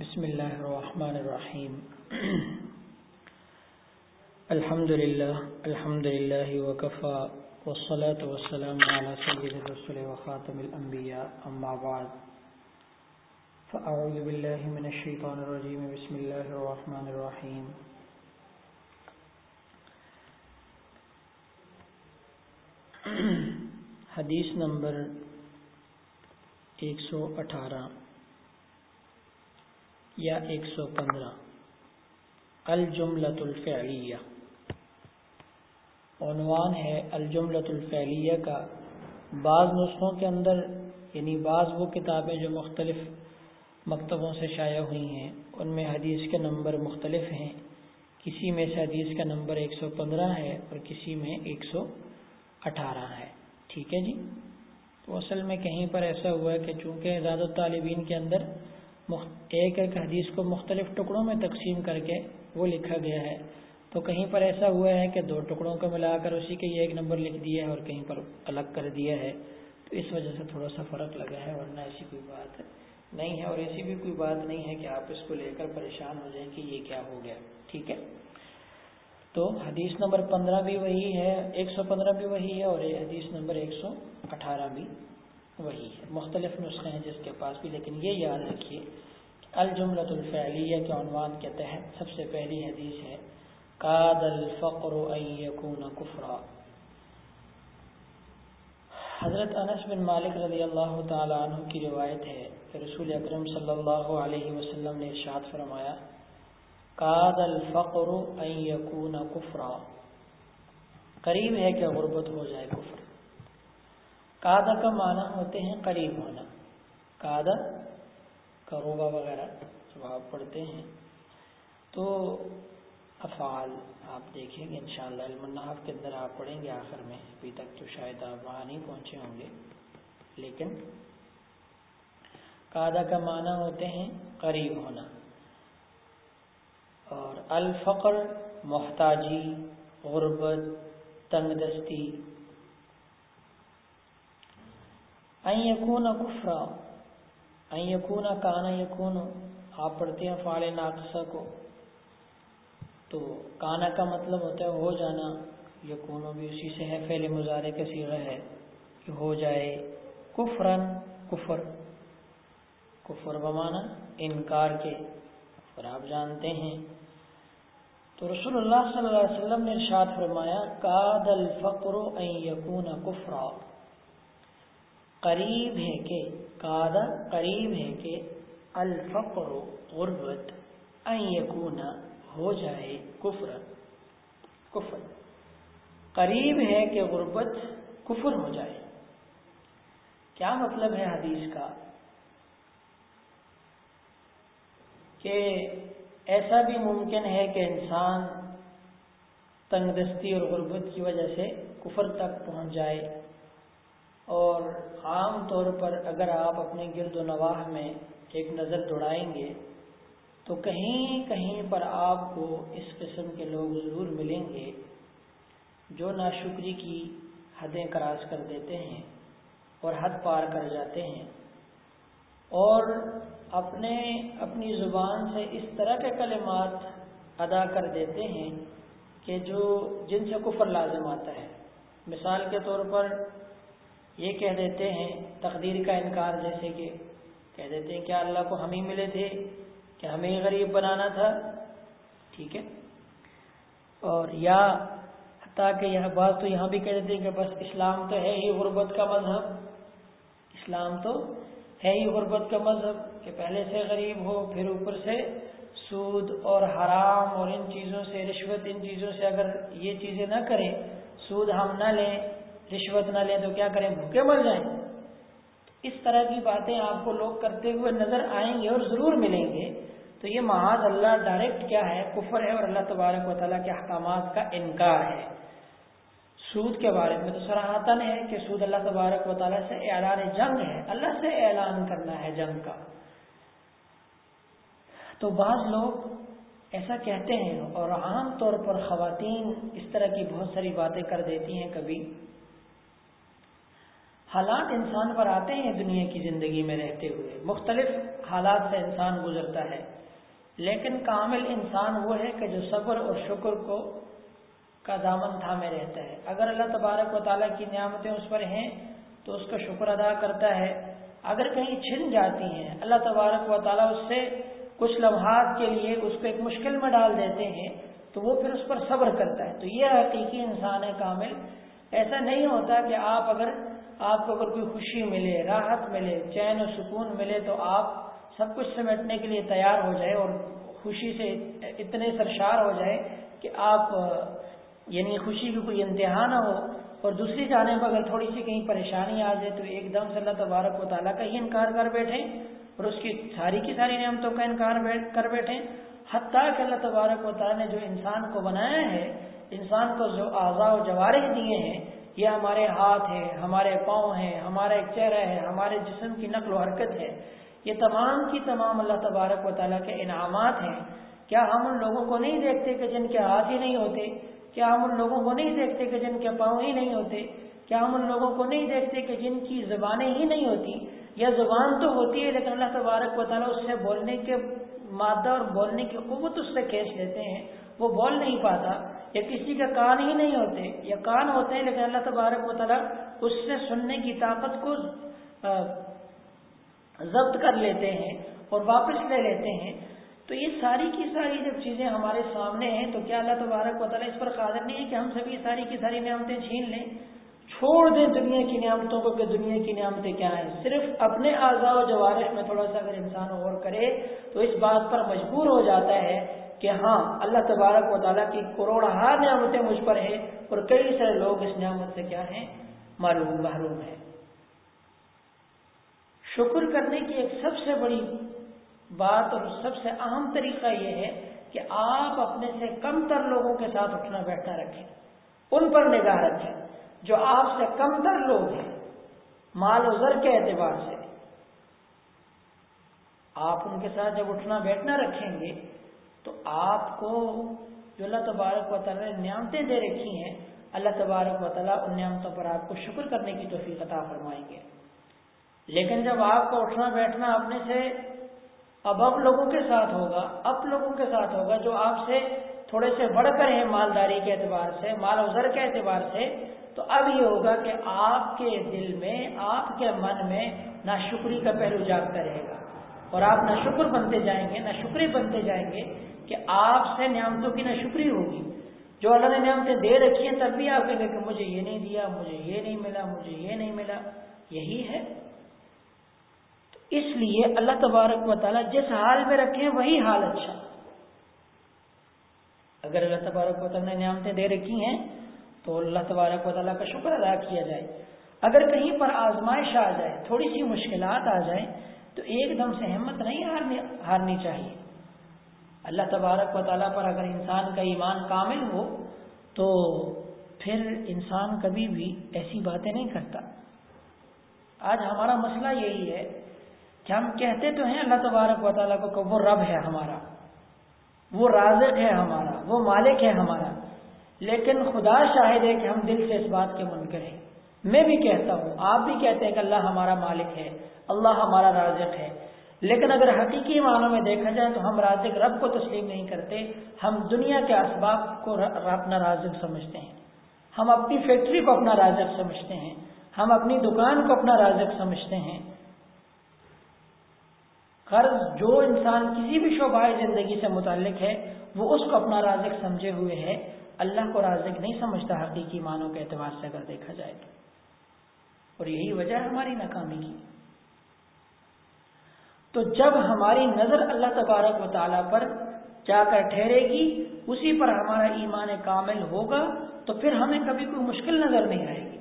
بسم الله الرحمن الرحيم الحمد لله الحمد لله وكفى والصلاة والسلام على سيد الرسل وخاتم الأنبياء أما بعد۔ فأعوذ بالله من الشيطان الرجيم بسم الله الرحمن الرحيم حدیث نمبر ایک سو اٹھارہ۔ یا ایک سو پندرہ۔ الجملۃ الفعلیہ۔ عنوان ہے الجملۃ الفعلیہ کا۔ بعض نسخوں کے اندر یعنی بعض وہ کتابیں جو مختلف مکتبوں سے شائع ہوئی ہیں، ان میں حدیث کے نمبر مختلف ہیں۔ کسی میں سے حدیث کا نمبر ایک سو پندرہ ہے اور کسی میں ایک سو اٹھارہ ہے۔ ٹھیک ہے جی؟ تو اصل میں کہیں پر ایسا ہوا ہے کہ چونکہ زیادہ طالبین کے اندر ایک ایک حدیث کو مختلف ٹکڑوں میں تقسیم کر کے وہ لکھا گیا ہے۔ تو کہیں پر ایسا ہوا ہے کہ دو ٹکڑوں کو ملا کر اسی کے ایک نمبر لکھ دیا ہے اور کہیں پر الگ کر دیا ہے۔ تو اس وجہ سے تھوڑا سا فرق لگا ہے ورنہ ایسی کوئی بات نہیں ہے اور ایسی بھی کوئی بات نہیں ہے کہ آپ اس کو لے کر پریشان ہو جائیں کہ یہ کیا ہو گیا۔ ٹھیک ہے؟ تو حدیث نمبر پندرہ بھی وہی ہے، ایک سو پندرہ بھی وہی ہے اور حدیث نمبر ایک سو اٹھارہ بھی۔ وہی ہے۔ مختلف نسخے ہیں جس کے پاس بھی، لیکن یہ یاد رکھیے الجملۃ الفعلیہ کے عنوان کے تحت سب سے پہلی حدیث ہے قاد الفقر ان کفرا حضرت انس بن مالک رضی اللہ تعالی عنہ کی روایت ہے کہ رسول اکرم صلی اللہ علیہ وسلم نے ارشاد فرمایا قاد الفقر ان یکون کفرا قریب ہے کہ غربت ہو جائے کفر۔ قادہ کا معنی ہوتے ہیں قریب ہونا۔ قادہ کروبا وغیرہ جب آپ پڑھتے ہیں تو افعال آپ دیکھیں گے انشاءاللہ، علم النحف کے اندر آپ پڑھیں گے آخر میں، ابھی تک تو شاید آپ وہاں نہیں پہنچے ہوں گے۔ لیکن قادہ کا معنی ہوتے ہیں قریب ہونا۔ اور الفقر، محتاجی، غربت، تنگ دستی یقون کفرا یقون کانا یقون آپ پڑھتے ہیں فال ناقصہ کو. تو کانا کا مطلب ہوتا ہے ہو جانا. یقون بھی اسی سے ہے، فعل مظاہرے کا سیغہ ہے کہ ہو جائے. کفرن کفر. کفر بمانا انکار کے. اور آپ جانتے ہیں. تو رسول اللہ صلی اللہ علیہ وسلم نے ارشاد فرمایا، کاد الفقر ان یکون کفرا. قریب ہے کہ کاد قریب ہے کہ، الفقر غربت ان یکون ہو جائے کفر کفر۔ قریب ہے کہ غربت کفر ہو جائے۔ کیا مطلب ہے حدیث کا؟ کہ ایسا بھی ممکن ہے کہ انسان تنگ دستی اور غربت کی وجہ سے کفر تک پہنچ جائے۔ اور عام طور پر اگر آپ اپنے گرد و نواح میں ایک نظر دوڑائیں گے، تو کہیں کہیں پر آپ کو اس قسم کے لوگ ضرور ملیں گے جو ناشکری کی حدیں کراس کر دیتے ہیں اور حد پار کر جاتے ہیں۔ اور اپنے اپنی زبان سے اس طرح کے کلمات ادا کر دیتے ہیں کہ جو جن سے کفر لازم آتا ہے۔ مثال کے طور پر یہ کہہ دیتے ہیں، تقدیر کا انکار جیسے کہ کہہ دیتے ہیں کیا اللہ کو ہم ہی ملے تھے، کہ ہمیں غریب بنانا تھا، ٹھیک ہے؟ اور یا حتیٰ کہ یہ بات تو یہاں بھی کہہ دیتے ہیں کہ بس اسلام تو ہے ہی غربت کا مذہب۔ اسلام تو ہے ہی غربت کا مذہب کہ پہلے سے غریب ہو، پھر اوپر سے سود اور حرام اور ان چیزوں سے، رشوت ان چیزوں سے اگر یہ چیزیں نہ کریں، سود ہم نہ لیں رشوت نہ لیں تو کیا کریں؟ بھوکے مر جائیں۔ اس طرح کی باتیں آپ کو لوگ کرتے ہوئے نظر آئیں گے اور ضرور ملیں گے۔ تو یہ محاذ اللہ ڈائریکٹ کیا ہے؟ کفر ہے اور اللہ تبارک و تعالیٰ کے احکامات کا انکار ہے۔ سود کے بارے میں تو سراہتن ہے کہ سود اللہ تبارک و تعالیٰ سے اعلان جنگ ہے۔ اللہ سے اعلان کرنا ہے جنگ کا۔ تو بعض لوگ ایسا کہتے ہیں اور عام طور پر خواتین اس طرح کی بہت ساری باتیں کر دیتی ہیں کبھی۔ حالات انسان پر آتے ہیں دنیا کی زندگی میں رہتے ہوئے۔ مختلف حالات سے انسان گزرتا ہے۔ لیکن کامل انسان وہ ہے کہ جو صبر اور شکر کو کا دامن تھامے رہتا ہے۔ اگر اللہ تبارک و تعالیٰ کی نعمتیں اس پر ہیں تو اس کا شکر ادا کرتا ہے۔ اگر کہیں چھن جاتی ہیں، اللہ تبارک و تعالیٰ اس سے کچھ لمحات کے لیے اس کو ایک مشکل میں ڈال دیتے ہیں تو وہ پھر اس پر صبر کرتا ہے۔ تو یہ حقیقی انسان ہے کامل۔ ایسا نہیں ہوتا کہ آپ اگر آپ کو اگر کوئی خوشی ملے، راحت ملے، چین و سکون ملے تو آپ سب کچھ سمیٹنے کے لیے تیار ہو جائے اور خوشی سے اتنے سرشار ہو جائے کہ آپ یعنی خوشی کی کوئی انتہا نہ ہو۔ اور دوسری جانب اگر تھوڑی سی کہیں پریشانی آ جائے تو ایک دم سے اللہ تبارک و تعالیٰ کا ہی انکار کر بیٹھیں اور اس کی ساری کی ساری نعمتوں کا انکار کر بیٹھیں۔ حتیٰ کہ اللہ تبارک و تعالیٰ نے جو انسان کو بنایا ہے، انسان کو جو اعضاء و جوارح دیے ہیں یہ ہمارے ہاتھ ہیں، ہمارے پاؤں ہیں ہمارا ایک چہرہ ہے ہمارے جسم کی نقل و حرکت ہے۔ یہ تمام کی تمام اللہ تبارک و تعالیٰ کے انعامات ہیں۔ کیا ہم ان لوگوں کو نہیں دیکھتے کہ جن کے ہاتھ ہی نہیں ہوتے؟ کیا ہم ان لوگوں کو نہیں دیکھتے کہ جن کے پاؤں ہی نہیں ہوتے؟ کیا ہم ان لوگوں کو نہیں دیکھتے کہ جن کی زبانیں ہی نہیں ہوتی؟ یا زبان تو ہوتی ہے، لیکن اللہ تبارک و تعالیٰ اس سے بولنے کے مادہ اور بولنے کی قوت اس سے کھینچ لیتے ہیں۔ وہ بول نہیں پاتا۔ یا کسی کا کان ہی نہیں ہوتے، یا کان ہوتے ہیں لیکن اللہ تبارک و تعالیٰ اس سے سننے کی طاقت کو ضبط کر لیتے ہیں اور واپس لے لیتے ہیں۔ تو یہ ساری کی ساری جب چیزیں ہمارے سامنے ہیں تو کیا اللہ تبارک و تعالیٰ اس پر قادر نہیں ہے کہ ہم سبھی ساری کی ساری نعمتیں چھین لیں؟ چھوڑ دیں دنیا کی نعمتوں کو کہ دنیا کی نعمتیں کیا ہیں؟ صرف اپنے اعضاء و جوارح میں تھوڑا سا اگر انسان غور کرے تو اس بات پر مجبور ہو جاتا ہے کہ ہاں اللہ تبارک و تعالیٰ کی کروڑ ہار نعمتیں مجھ پر ہیں اور کئی سارے لوگ اس نعمت سے کیا ہیں؟ معلوم، محروم ہیں۔ شکر کرنے کی ایک سب سے بڑی بات اور سب سے اہم طریقہ یہ ہے کہ آپ اپنے سے کم تر لوگوں کے ساتھ اٹھنا بیٹھنا رکھیں۔ ان پر نگاہ رکھیں جو آپ سے کم تر لوگ ہیں، مال و زر کے اعتبار سے۔ آپ ان کے ساتھ جب اٹھنا بیٹھنا رکھیں گے تو آپ کو جو اللہ تبارک و تعالیٰ نے نعمتیں دے رکھی ہیں، اللہ تبارک و تعالیٰ ان نعمتوں پر آپ کو شکر کرنے کی توفیق عطا فرمائیں گے۔ لیکن جب آپ کو اٹھنا بیٹھنا اپنے سے اب اب لوگوں کے ساتھ ہوگا اب لوگوں کے ساتھ ہوگا جو آپ سے تھوڑے سے بڑھ کر ہیں مالداری کے اعتبار سے، مال وزر کے اعتبار سے، تو اب یہ ہوگا کہ آپ کے دل میں، آپ کے من میں نہ شکری کا پہلو جاگتا رہے گا۔ اور آپ نہ شکر بنتے جائیں گے، نہ شکری بنتے جائیں گے کہ آپ سے نعمتوں کی نہ شکری ہوگی۔ جو اللہ نے نعمتیں دے رکھی ہیں، تب بھی آپ کہیں گے کہ مجھے یہ نہیں دیا، مجھے یہ نہیں ملا، مجھے یہ نہیں ملا۔ یہی ہے۔ اس لیے اللہ تبارک و تعالیٰ جس حال میں رکھے ہیں، وہی حال اچھا۔ اگر اللہ تبارک و تعالیٰ نے نعمتیں دے رکھی ہیں، تو اللہ تبارک و تعالیٰ کا شکر ادا کیا جائے۔ اگر کہیں پر آزمائش آ جائے، تھوڑی سی مشکلات آ جائیں، تو ایک دم سے ہمت نہیں ہارنی ہارنی چاہیے۔ اللہ تبارک و تعالیٰ پر اگر انسان کا ایمان کامل ہو، تو پھر انسان کبھی بھی ایسی باتیں نہیں کرتا۔ آج ہمارا مسئلہ یہی ہے کہ ہم کہتے تو ہیں اللہ تبارک و تعالیٰ کو کہ وہ رب ہے ہمارا، وہ رازق ہے ہمارا، وہ مالک ہے ہمارا، لیکن خدا شاہد ہے کہ ہم دل سے اس بات کے منکر ہیں۔ میں بھی کہتا ہوں، آپ بھی کہتے ہیں کہ اللہ ہمارا مالک ہے، اللہ ہمارا رازق ہے۔ لیکن اگر حقیقی معنوں میں دیکھا جائے تو ہم رازق رب کو تسلیم نہیں کرتے، ہم دنیا کے اسباب کو اپنا رازق سمجھتے ہیں۔ ہم اپنی فیکٹری کو اپنا رازق سمجھتے ہیں۔ ہم اپنی دکان کو اپنا رازق سمجھتے ہیں۔ قرض جو انسان کسی بھی شعبہ زندگی سے متعلق ہے، وہ اس کو اپنا رازق سمجھے ہوئے ہے۔ اللہ کو رازق نہیں سمجھتا حقیقی معنوں کے اعتبار سے اگر دیکھا جائے تو۔ اور یہی وجہ ہے ہماری ناکامی کی۔ تو جب ہماری نظر اللہ تبارک و تعالیٰ پر جا کر ٹھہرے گی، اسی پر ہمارا ایمان کامل ہوگا، تو پھر ہمیں کبھی کوئی مشکل نظر نہیں آئے گی۔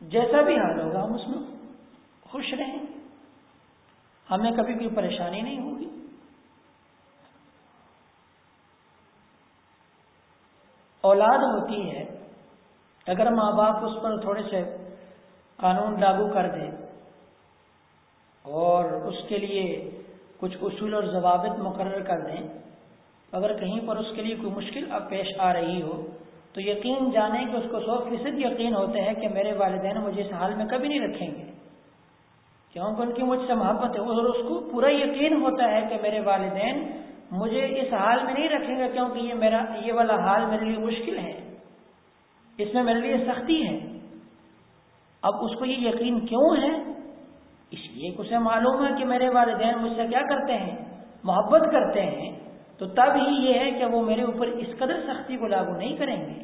جیسا بھی حال ہوگا، ہم اس میں خوش رہیں۔ ہمیں کبھی کوئی پریشانی نہیں ہوگی۔ اولاد ہوتی ہے، اگر ماں باپ اس پر تھوڑے سے قانون لاگو کر دیں اور اس کے لیے کچھ اصول اور ضوابط مقرر کر دیں۔ اگر کہیں پر اس کے لیے کوئی مشکل اب پیش آ رہی ہو، تو یقین جانے کہ اس کو سو فیصد یقین ہوتا ہے کہ میرے والدین مجھے اس حال میں کبھی نہیں رکھیں گے۔ کیونکہ ان کی مجھ سے محبت ہے۔ اور اس کو پورا یقین ہوتا ہے کہ میرے والدین مجھے اس حال میں نہیں رکھیں گے کیونکہ یہ میرا، یہ والا حال میرے لیے مشکل ہے۔ اس میں میرے لیے سختی ہے۔ اب اس کو یہ یقین کیوں ہے؟ اس لیے اسے معلوم ہے کہ میرے والدین مجھ سے کیا کرتے ہیں؟ محبت کرتے ہیں۔ تو تب ہی یہ ہے کہ وہ میرے اوپر اس قدر سختی کو لاگو نہیں کریں گے۔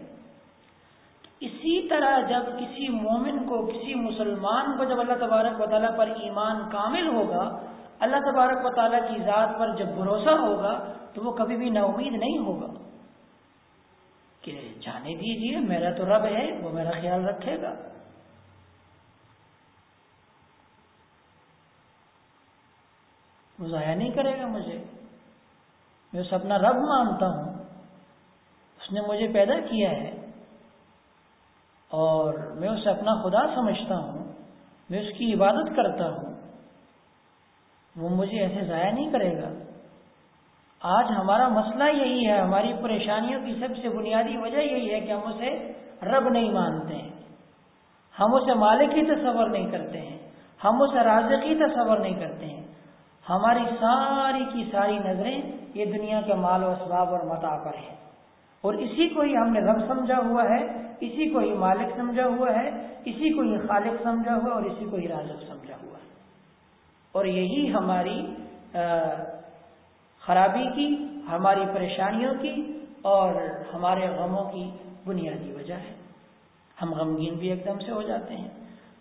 اسی طرح جب کسی مومن کو، کسی مسلمان کو جب اللہ تبارک و تعالیٰ پر ایمان کامل ہوگا، اللہ تبارک و تعالیٰ کی ذات پر جب بھروسہ ہوگا، تو وہ کبھی بھی نا امید نہیں ہوگا کہ جانے دیجیے میرا تو رب ہے، وہ میرا خیال رکھے گا۔ وہ ضائع نہیں کرے گا مجھے۔ میں اسے اپنا رب مانتا ہوں۔ اس نے مجھے پیدا کیا ہے۔ اور میں اسے اپنا خدا سمجھتا ہوں۔ میں اس کی عبادت کرتا ہوں۔ وہ مجھے ایسے ضائع نہیں کرے گا۔ آج ہمارا مسئلہ یہی ہے، ہماری پریشانیوں کی سب سے بنیادی وجہ یہی ہے کہ ہم اسے رب نہیں مانتے ہیں۔ ہم اسے مالک ہی تصور نہیں کرتے ہیں۔ ہم اسے رازقی تصور نہیں کرتے ہیں۔ ہماری ساری کی ساری نظریں یہ دنیا کے مال و اسباب اور متا پر ہیں۔ اور اسی کو ہی ہم نے رب سمجھا ہوا ہے، اسی کو ہی مالک سمجھا ہوا ہے، اسی کو ہی خالق سمجھا ہوا اور اسی کو ہی رازق سمجھا ہوا ہے۔ اور یہی ہماری خرابی کی، ہماری پریشانیوں کی اور ہمارے غموں کی بنیادی وجہ ہے۔ ہم غمگین بھی ایک دم سے ہو جاتے ہیں،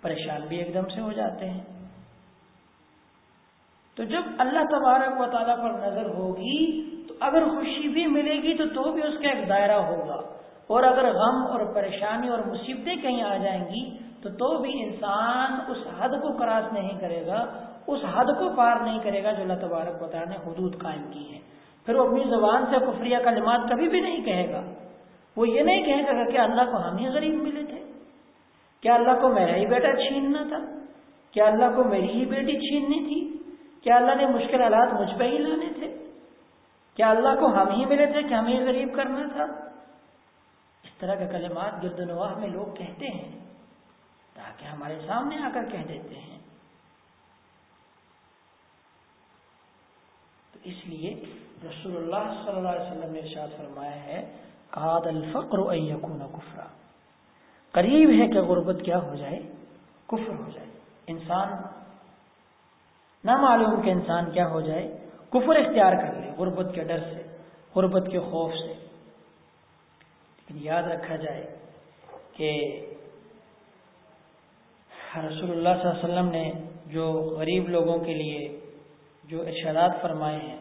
پریشان بھی ایک دم سے ہو جاتے ہیں۔ تو جب اللہ تبارک و تعالیٰ پر نظر ہوگی تو اگر خوشی بھی ملے گی تو تو بھی اس کا ایک دائرہ ہوگا۔ اور اگر غم اور پریشانی اور مصیبتیں کہیں آ جائیں گی تو تو بھی انسان اس حد کو کراس نہیں کرے گا، اس حد کو پار نہیں کرے گا جو اللہ تبارک و تعالیٰ نے حدود قائم کی ہے پھر وہ اپنی زبان سے کفریہ کلمات کبھی بھی نہیں کہے گا۔ وہ یہ نہیں کہے گا کہ اللہ کو ہم ہی غریب ملے تھے۔ کیا اللہ کو میرا ہی بیٹا چھیننا تھا؟ کیا اللہ کو میری ہی بیٹی چھیننی تھی؟ کیا اللہ نے مشکل حالات مجھ پہ ہی لانے تھے؟ کیا اللہ کو ہم ہی ملے تھے کہ ہمیں غریب کرنا تھا؟ اس طرح کے کلمات گرد نواح میں لوگ کہتے ہیں، تاکہ ہمارے سامنے آ کر کہہ دیتے ہیں۔ تو اس لیے رسول اللہ صلی اللہ علیہ وسلم نے ارشاد فرمایا ہے قاد الفقر یقون کفرا. قریب ہے کہ غربت کیا ہو جائے؟ کفر ہو جائے۔ انسان نہ معلوم کہ انسان کیا ہو جائے؟ کفر اختیار کر لے، غربت کے ڈر سے، غربت کے خوف سے۔ لیکن یاد رکھا جائے کہ رسول اللہ صلی اللہ علیہ وسلم نے جو غریب لوگوں کے لیے جو ارشادات فرمائے ہیں،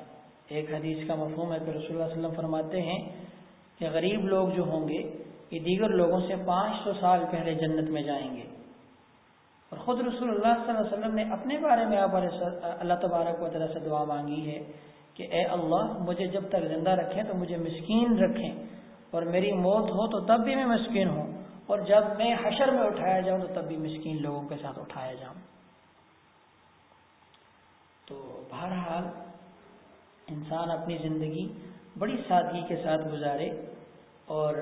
ایک حدیث کا مفہوم ہے کہ رسول اللہ علیہ وسلم فرماتے ہیں کہ غریب لوگ جو ہوں گے، یہ دیگر لوگوں سے پانچ سو سال پہلے جنت میں جائیں گے۔ اور خود رسول اللہ صلی اللہ علیہ وسلم نے اپنے بارے میں آپ اللہ تبارک و تعالیٰ سے دعا مانگی ہے کہ اے اللہ، مجھے جب تک زندہ رکھیں تو مجھے مسکین رکھیں اور میری موت ہو تو تب بھی میں مسکین ہوں اور جب میں حشر میں اٹھایا جاؤں تو تب بھی مسکین لوگوں کے ساتھ اٹھایا جاؤں۔ تو بہرحال انسان اپنی زندگی بڑی سادگی کے ساتھ گزارے اور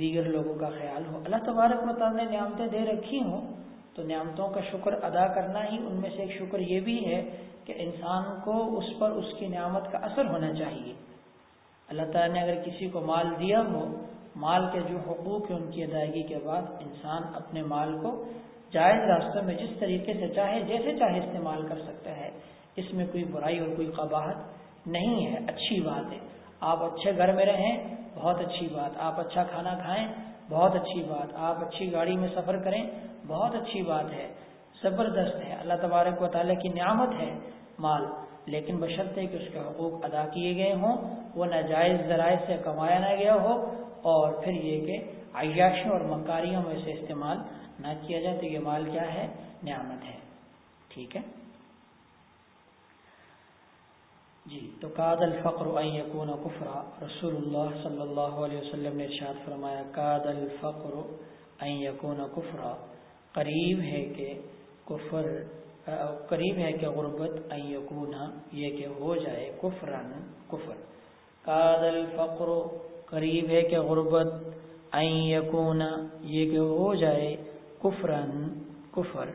دیگر لوگوں کا خیال ہو۔ اللہ تبارک و تعالیٰ نے نعمتیں دے رکھی ہوں تو نعمتوں کا شکر ادا کرنا ہی ان میں سے ایک شکر یہ بھی ہے کہ انسان کو اس پر اس کی نعمت کا اثر ہونا چاہیے۔ اللہ تعالیٰ نے اگر کسی کو مال دیا ہو، مال کے جو حقوق ہیں ان کی ادائیگی کے بعد انسان اپنے مال کو جائز راستوں میں جس طریقے سے چاہے، جیسے چاہے استعمال کر سکتا ہے۔ اس میں کوئی برائی اور کوئی قباحت نہیں ہے، اچھی بات ہے۔ آپ اچھے گھر میں رہیں، بہت اچھی بات۔ آپ اچھا کھانا کھائیں، بہت اچھی بات۔ آپ اچھی گاڑی میں سفر کریں بہت اچھی بات ہے، زبردست ہے۔ اللہ تبارک و تعالیٰ کی نعمت ہے مال۔ لیکن بشرطے کہ اس کے حقوق ادا کیے گئے ہوں، وہ ناجائز ذرائع سے کمایا نہ گیا ہو اور پھر یہ کہ عیاشوں اور مکاریوں میں سے استعمال نہ کیا جائے تو یہ مال کیا ہے؟ نعمت ہے۔ ٹھیک ہے؟ جی تو کاد الفقر یقون کفرا۔ رسول اللہ صلی اللہ علیہ وسلم نے ارشاد فرمایا کاد الفقر یقون کفرا۔ قریب ہے کہ کفر قریب ہے کہ غربت یقون یہ کہ ہو جائے کفرن، کفر۔ کاد الفقر، قریب ہے کہ غربت یکون، یہ کہ ہو جائے کفرن، کفر۔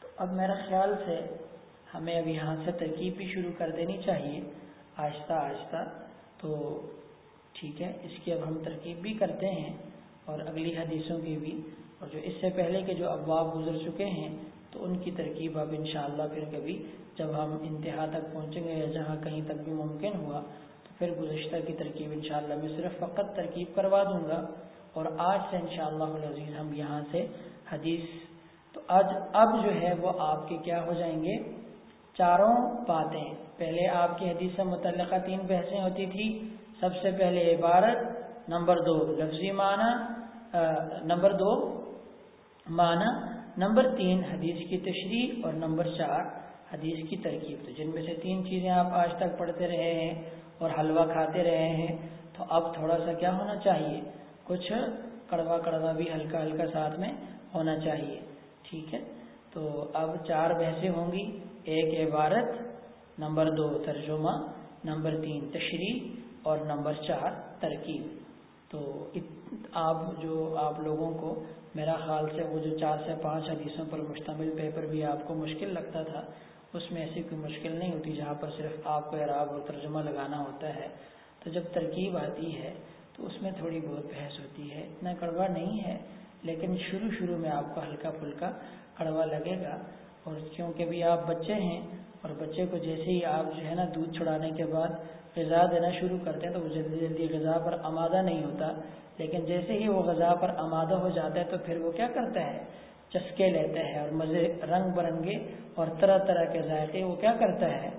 تو اب میرا خیال سے ہمیں اب یہاں سے ترکیب بھی شروع کر دینی چاہیے، آہستہ آہستہ۔ تو ٹھیک ہے، اس کی اب ہم ترکیب بھی کرتے ہیں۔ اور اگلی حدیثوں کی بھی۔ اور جو اس سے پہلے کے جو ابواب گزر چکے ہیں، تو ان کی ترکیب اب انشاءاللہ پھر کبھی جب ہم انتہا تک پہنچیں گے یا جہاں کہیں تک بھی ممکن ہوا، تو پھر گزشتہ کی ترکیب انشاءاللہ میں صرف فقط ترکیب کروا دوں گا۔ اور آج سے انشاءاللہ العزیز ہم یہاں سے حدیث، تو آج، اب جو ہے وہ آپ کے کیا ہو جائیں گے؟ چاروں باتیں۔ پہلے آپ کی حدیث سے متعلقہ تین بحثیں ہوتی تھی سب سے پہلے عبارت نمبر دو، لفظی معنی نمبر دو، معنی، نمبر تین، حدیث کی تشریح اور نمبر چار، حدیث کی ترکیب۔ تو جن میں سے تین چیزیں آپ آج تک پڑھتے رہے ہیں اور حلوہ کھاتے رہے ہیں، تو اب تھوڑا سا کیا ہونا چاہیے؟ کچھ کڑوا کڑوا بھی ہلکا ہلکا ساتھ میں ہونا چاہیے۔ ٹھیک ہے؟ تو اب چار بحثیں ہوں گی۔ ایک عبارت، نمبر دو ترجمہ، نمبر تین تشریح اور نمبر چار ترکیب۔ تو آپ جو آپ لوگوں کو میرا خیال سے وہ جو چار سے پانچ حدیثوں پر مشتمل پیپر بھی آپ کو مشکل لگتا تھا، اس میں ایسی کوئی مشکل نہیں ہوتی جہاں پر صرف آپ کو اعراب اور ترجمہ لگانا ہوتا ہے۔ تو جب ترکیب آتی ہے تو اس میں تھوڑی بہت بحث ہوتی ہے۔ اتنا کڑوا نہیں ہے، لیکن شروع شروع میں آپ کو ہلکا پھلکا کڑوا لگے گا۔ اور کیونکہ بھی آپ بچے ہیں اور بچے کو جیسے ہی آپ جو ہے نا دودھ چھڑانے کے بعد غذا دینا شروع کرتے ہیں تو وہ جلدی جلدی غذا پر آمادہ نہیں ہوتا۔ لیکن جیسے ہی وہ غذا پر آمادہ ہو جاتا ہے تو پھر وہ کیا کرتا ہے؟ چسکے لیتا ہے اور مزے، رنگ برنگے اور طرح طرح کے ذائقے وہ کیا کرتا ہے؟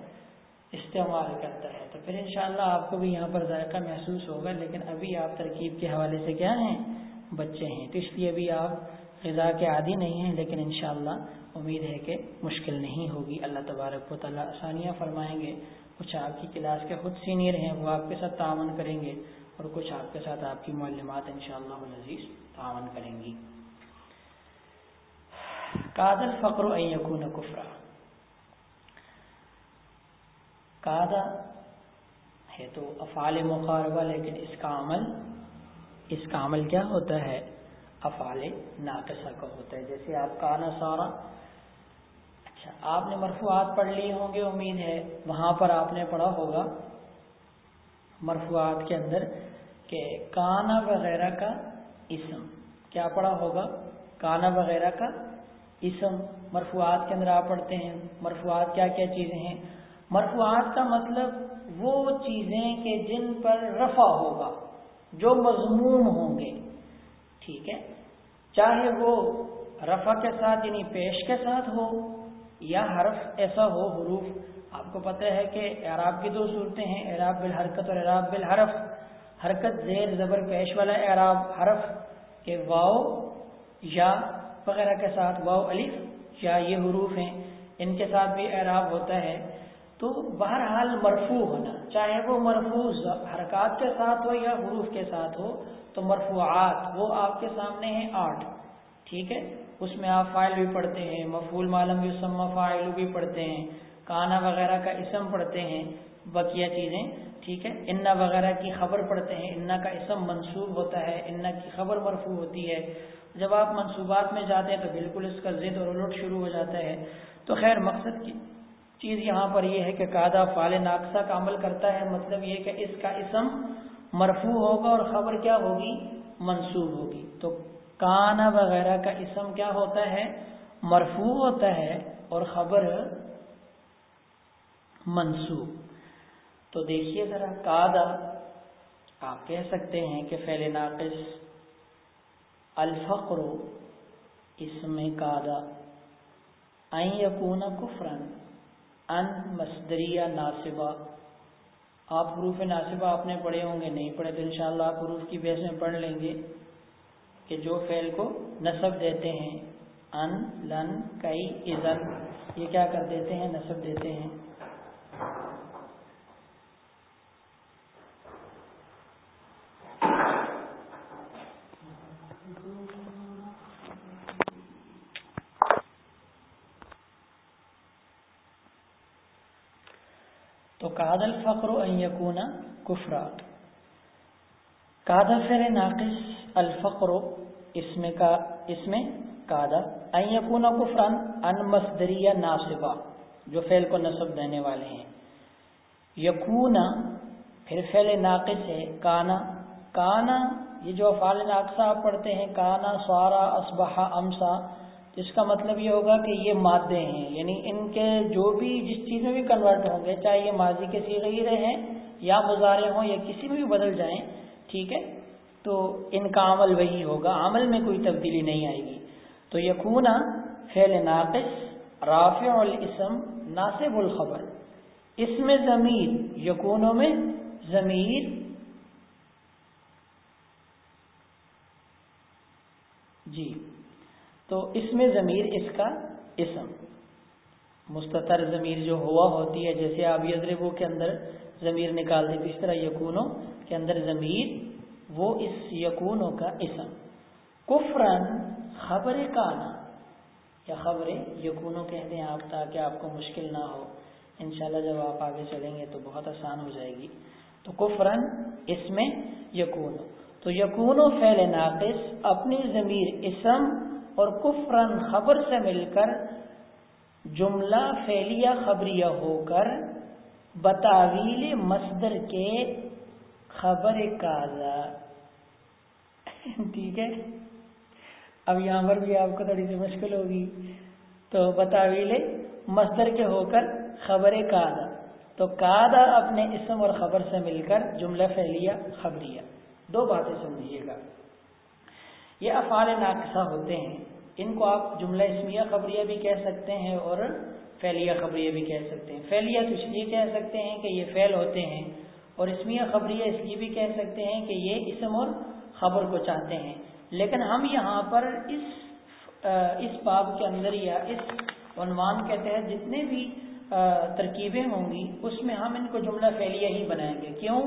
استعمال کرتا ہے۔ تو پھر انشاءاللہ آپ کو بھی یہاں پر ذائقہ محسوس ہوگا، لیکن ابھی آپ ترکیب کے حوالے سے کیا ہیں؟ بچے ہیں۔ تو اس لیے ابھی آپ غذا کے عادی نہیں ہیں، لیکن انشاءاللہ امید ہے کہ مشکل نہیں ہوگی۔ اللہ تبارک و تعالیٰ آسانیاں فرمائیں گے۔ کچھ آپ کی کلاس کے خود سینئر ہیں، وہ آپ کے ساتھ تعاون کریں گے اور کچھ آپ کے ساتھ آپ کی معلومات ان شاء اللہ تعاون کریں گی۔ کادل فقر یقون کفرا۔ کادا ہے تو افعال مقاربہ، لیکن اس کا عمل، اس کا عمل کیا ہوتا ہے؟ افعال ناقصہ کا ہوتا ہے۔ جیسے آپ کانا سارا اچھا آپ نے مرفوعات پڑھ لی ہوں گے، امید ہے وہاں پر آپ نے پڑھا ہوگا مرفوعات کے اندر کہ کانا وغیرہ کا اسم، کیا پڑھا ہوگا؟ کانا وغیرہ کا اسم۔ مرفوعات کے اندر آپ پڑھتے ہیں، مرفوعات کیا کیا چیزیں ہیں؟ مرفوعات کا مطلب وہ چیزیں کہ جن پر رفع ہوگا، جو مضموم ہوں گے۔ ٹھیک ہے؟ چاہے وہ رفع کے ساتھ یعنی پیش کے ساتھ ہو یا حرف ایسا ہو حروف، آپ کو پتہ ہے کہ اعراب کی دو صورتیں ہیں، اعراب بالحرکت اور اعراب بالحرف۔ حرکت زیر زبر پیش والا اعراب، حرف کے واؤ یا وغیرہ کے ساتھ واؤ الف یا یہ حروف ہیں، ان کے ساتھ بھی اعراب ہوتا ہے۔ تو بہرحال مرفوع ہونا، چاہے وہ مرفوع حرکات کے ساتھ ہو یا حروف کے ساتھ ہو، تو مرفوعات، وہ آپ کے سامنے ہیں آٹھ۔ ٹھیک ہے؟ اس میں آپ فائل بھی پڑھتے ہیں مفول معلوم یوسم فائل بھی پڑھتے ہیں، کانا وغیرہ کا اسم پڑھتے ہیں، بقیہ چیزیں، ٹھیک ہے؟ انا وغیرہ کی خبر پڑھتے ہیں انا کا اسم منصوب ہوتا ہے انا کی خبر مرفوع ہوتی ہے۔ جب آپ منصوبات میں جاتے ہیں تو بالکل اس کا ضد اور الٹ شروع ہو جاتا ہے۔ تو خیر، مقصد کی چیز یہاں پر یہ ہے کہ قاعدہ فال ناقصہ کا عمل کرتا ہے مطلب یہ کہ اس کا اسم مرفوع ہوگا اور خبر کیا ہوگی؟ منصوب ہوگی۔ تو کانا وغیرہ کا اسم کیا ہوتا ہے؟ مرفوع ہوتا ہے اور خبر منصوب تو دیکھیے ذرا کادا آپ کہہ سکتے ہیں کہ فیل ناقص الفقر اس میں کادا این یقون کفرن ان مصدریہ ناصبہ۔ آپ حروف ناصبہ آپ نے پڑھے ہوں گے، نہیں پڑھے تو انشاءاللہ آپ حروف کی بحث میں پڑھ لیں گے۔ کہ جو فعل کو نصب دیتے ہیں، ان، لن، کئی ازن یہ کیا کر دیتے ہیں؟ نصب دیتے ہیں۔ تو کادل فخر یقون کفرا۔ کادا فعل ناقص الفقر اس میں کا اس میں کادا یقون کفران ان مصدریہ ناصبہ، جو فعل کو نصب دینے والے ہیں۔ یقون پھر فعل ناقص ہے، کانا۔ کانا، یہ جو افعال ناقصہ آپ پڑھتے ہیں، کانا، سوارا اسبحا امسا، اس کا مطلب یہ ہوگا کہ یہ مادے ہیں۔ یعنی ان کے جو بھی جس چیز میں بھی کنورٹ ہوں گے، چاہے یہ ماضی کے سیغے ہی رہیں یا مظاہرے ہوں یا کسی میں بھی بدل جائیں ٹھیک ہے؟ تو ان کا عمل وہی ہوگا، عمل میں کوئی تبدیلی نہیں آئے گی۔ تو یقون فعل ناقص رافع الاسم، ناصب الخبر۔ اس میں ضمیر یقونوں میں ضمیر۔ جی۔ تو اس میں ضمیر اس کا اسم۔ مستطر ضمیر جو ہوا ہوتی ہے، جیسے آپ یزربو کے اندر ضمیر نکال دیں اس طرح یقونوں کے اندر ضمیر، وہ اس یقونوں کا اسم۔ کفرن خبر کانا، یا خبریں یقونوں کہتے ہیں آپ تاکہ آپ کو مشکل نہ ہو۔ انشاءاللہ جب آپ آگے چلیں گے تو بہت آسان ہو جائے گی۔ تو کفرن اس میں یقون تو یقون و فعل ناقص، اپنی ضمیر اسم اور کفرن خبر سے مل کر جملہ فعلیہ خبریہ ہو کر بتاویل مصدر کے خبر کازا ٹھیک ہے؟ اب یہاں پر بھی آپ کو تھوڑی سی مشکل ہوگی۔ تو بتاویل مصدر کے ہو کر خبر کادا تو کادا اپنے اسم اور خبر سے مل کر جملہ فعلیہ خبریہ۔ دو باتیں سمجھیے گا۔ یہ افعال ناقصہ ہوتے ہیں۔ ان کو آپ جملہ اسمیہ خبریہ بھی کہہ سکتے ہیں اور فعلیہ خبریہ بھی کہہ سکتے ہیں۔ فعلیہ تو اس لیے کہہ سکتے ہیں کہ یہ فعل ہوتے ہیں اور اسمیہ خبریہ اس لیے بھی کہہ سکتے ہیں کہ یہ اسم اور خبر کو چاہتے ہیں۔ لیکن ہم یہاں پر اس اس باب کے اندر یا اس عنوان کے تحت جتنے بھی ترکیبیں ہوں گی، اس میں ہم ان کو جملہ فعلیہ ہی بنائیں گے۔ کیوں؟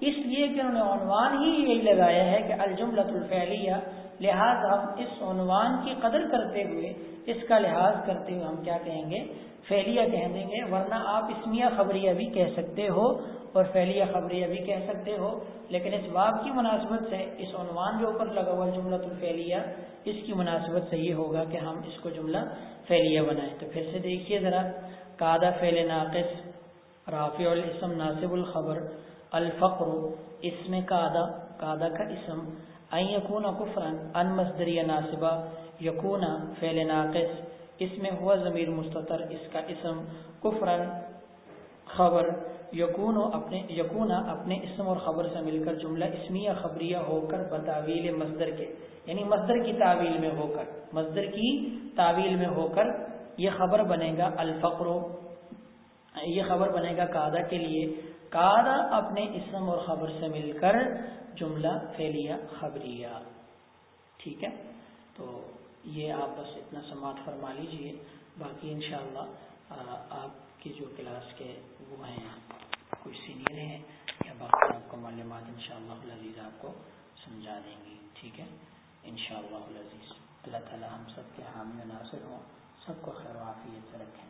اس لیے کہ انہوں نے عنوان ہی یہی لگایا ہے کہ الجملۃ الفعلیہ لہٰذ ہم اس عنوان کی قدر کرتے ہوئے اس کا لحاظ کرتے ہوئے ہم کیا کہیں گے؟ فعلیہ کہہ دیں گے، ورنہ آپ اسمیہ خبریہ بھی کہہ سکتے ہو اور فعلیہ خبریہ بھی کہہ سکتے ہو، لیکن اس باب کی مناسبت سے، اس عنوان جو اوپر لگا ہوا جملہ الفعلیہ اس کی مناسبت سے یہ ہوگا کہ ہم اس کو جملہ فعلیہ بنائیں۔ تو پھر سے دیکھیے ذرا قادہ فعل ناقص، رافع الاسم، ناصب الخبر، الفقر اسم قادہ قادہ کا اسم این یقون کفرن ان مصدری ناصبہ یقون فعل ناقص، اس میں ہوا ضمیر مستطر اس کا اسم کفرن خبر یقون اپنے یقون اپنے اسم اور خبر سے مل کر جملہ اسمیہ خبریہ ہو کر بتاویل مصدر کے یعنی مصدر کی تعویل میں ہو کر، مصدر کی تعویل میں ہو کر یہ خبر بنے گا الفقر، یہ خبر بنے گا قادہ کے لیے قادہ اپنے اسم اور خبر سے مل کر جملہ فعلیہ خبریہ ٹھیک ہے؟ تو یہ آپ بس اتنا سماعت فرما لیجیے۔ باقی انشاءاللہ آپ کی جو کلاس کے وہ ہیں، کوئی سینئر ہیں یا باقی آپ کو معلومات انشاءاللہ العزیز آپ کو سمجھا دیں گی۔ ٹھیک ہے؟ انشاءاللہ العزیز۔ اللہ تعالی ہم سب کے حامی و ناصر ہوں۔ سب کو خیر و عافیت سے رکھیں۔